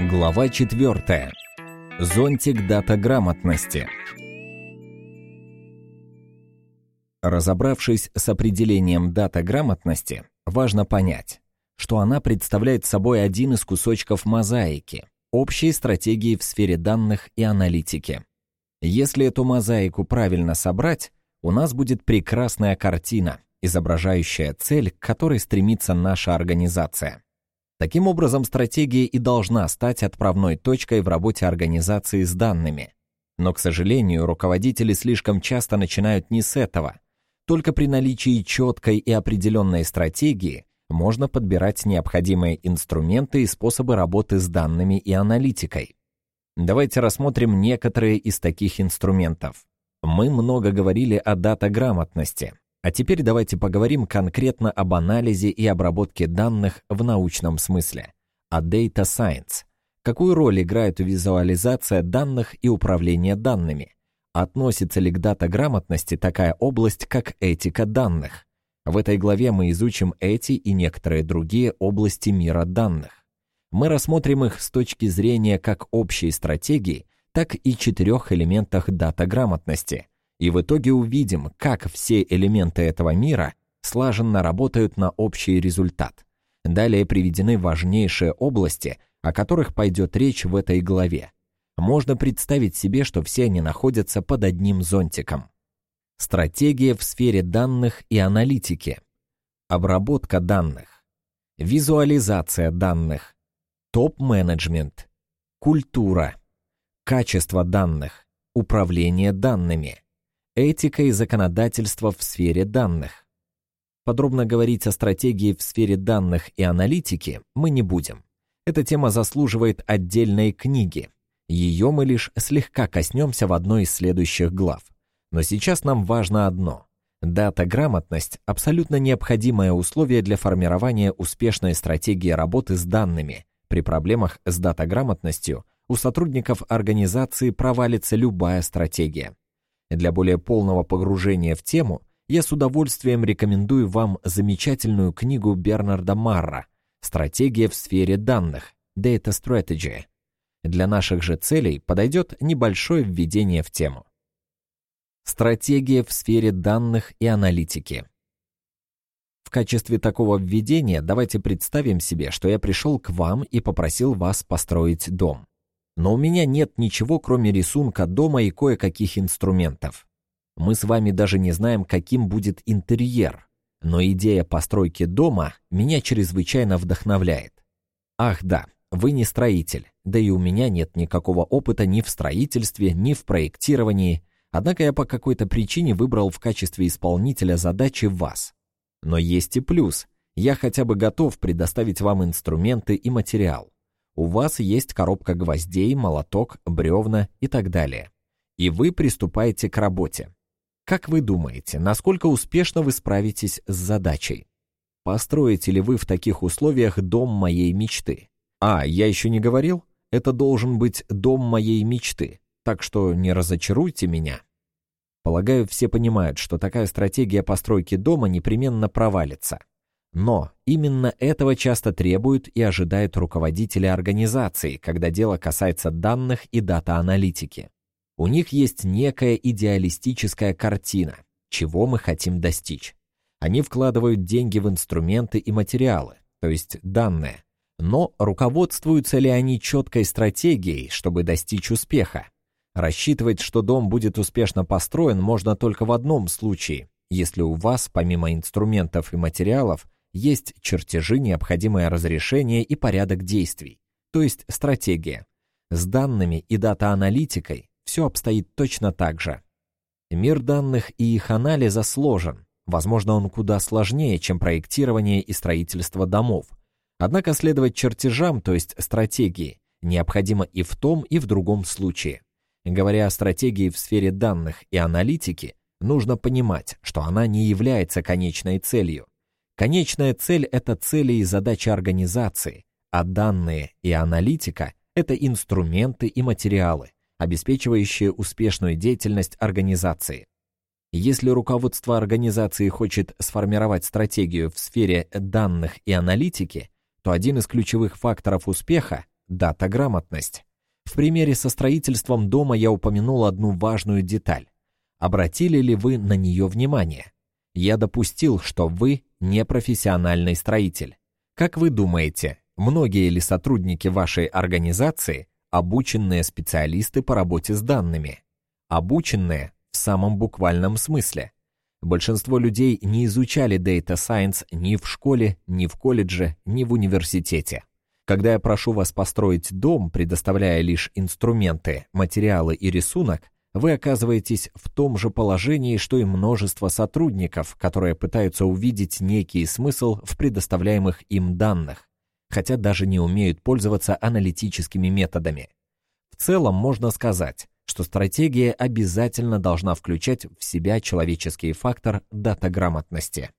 Глава 4. Зонтик дата-грамотности. Разобравшись с определением дата-грамотности, важно понять, что она представляет собой один из кусочков мозаики, общей стратегии в сфере данных и аналитики. Если эту мозаику правильно собрать, у нас будет прекрасная картина, изображающая цель, к которой стремится наша организация. Таким образом, стратегия и должна стать отправной точкой в работе организации с данными. Но, к сожалению, руководители слишком часто начинают не с этого. Только при наличии четкой и определенной стратегии можно подбирать необходимые инструменты и способы работы с данными и аналитикой. Давайте рассмотрим некоторые из таких инструментов. Мы много говорили о дата-грамотности. А теперь давайте поговорим конкретно об анализе и обработке данных в научном смысле, о Data Science. Какую роль играет визуализация данных и управление данными? Относится ли к дата-грамотности такая область, как этика данных? В этой главе мы изучим эти и некоторые другие области мира данных. Мы рассмотрим их с точки зрения как общей стратегии, так и четырех элементах дата-грамотности – и в итоге увидим, как все элементы этого мира слаженно работают на общий результат. Далее приведены важнейшие области, о которых пойдет речь в этой главе. Можно представить себе, что все они находятся под одним зонтиком. Стратегия в сфере данных и аналитики. Обработка данных. Визуализация данных. Топ-менеджмент. Культура. Качество данных. Управление данными Этика и законодательство в сфере данных. Подробно говорить о стратегии в сфере данных и аналитики мы не будем. Эта тема заслуживает отдельной книги. Ее мы лишь слегка коснемся в одной из следующих глав. Но сейчас нам важно одно. Дата-грамотность – абсолютно необходимое условие для формирования успешной стратегии работы с данными. При проблемах с дата-грамотностью у сотрудников организации провалится любая стратегия. Для более полного погружения в тему я с удовольствием рекомендую вам замечательную книгу Бернарда Марра «Стратегия в сфере данных» Data Strategy. Для наших же целей подойдет небольшое введение в тему. Стратегия в сфере данных и аналитики. В качестве такого введения давайте представим себе, что я пришел к вам и попросил вас построить дом. Но у меня нет ничего, кроме рисунка дома и кое-каких инструментов. Мы с вами даже не знаем, каким будет интерьер, но идея постройки дома меня чрезвычайно вдохновляет. Ах да, вы не строитель, да и у меня нет никакого опыта ни в строительстве, ни в проектировании, однако я по какой-то причине выбрал в качестве исполнителя задачи вас. Но есть и плюс, я хотя бы готов предоставить вам инструменты и материал у вас есть коробка гвоздей, молоток, бревна и так далее. И вы приступаете к работе. Как вы думаете, насколько успешно вы справитесь с задачей? Построите ли вы в таких условиях дом моей мечты? А, я еще не говорил? Это должен быть дом моей мечты, так что не разочаруйте меня. Полагаю, все понимают, что такая стратегия постройки дома непременно провалится. Но именно этого часто требуют и ожидают руководители организации, когда дело касается данных и дата-аналитики. У них есть некая идеалистическая картина, чего мы хотим достичь. Они вкладывают деньги в инструменты и материалы, то есть данные. Но руководствуются ли они четкой стратегией, чтобы достичь успеха? Рассчитывать, что дом будет успешно построен, можно только в одном случае, если у вас, помимо инструментов и материалов, есть чертежи, необходимое разрешение и порядок действий, то есть стратегия. С данными и дата-аналитикой все обстоит точно так же. Мир данных и их анализа сложен. Возможно, он куда сложнее, чем проектирование и строительство домов. Однако следовать чертежам, то есть стратегии, необходимо и в том, и в другом случае. Говоря о стратегии в сфере данных и аналитики, нужно понимать, что она не является конечной целью. Конечная цель – это цели и задачи организации, а данные и аналитика – это инструменты и материалы, обеспечивающие успешную деятельность организации. Если руководство организации хочет сформировать стратегию в сфере данных и аналитики, то один из ключевых факторов успеха дата-грамотность. В примере со строительством дома я упомянул одну важную деталь. Обратили ли вы на нее внимание? Я допустил, что вы не профессиональный строитель. Как вы думаете, многие ли сотрудники вашей организации обученные специалисты по работе с данными? Обученные в самом буквальном смысле. Большинство людей не изучали Data Science ни в школе, ни в колледже, ни в университете. Когда я прошу вас построить дом, предоставляя лишь инструменты, материалы и рисунок, вы оказываетесь в том же положении, что и множество сотрудников, которые пытаются увидеть некий смысл в предоставляемых им данных, хотя даже не умеют пользоваться аналитическими методами. В целом можно сказать, что стратегия обязательно должна включать в себя человеческий фактор датаграмотности.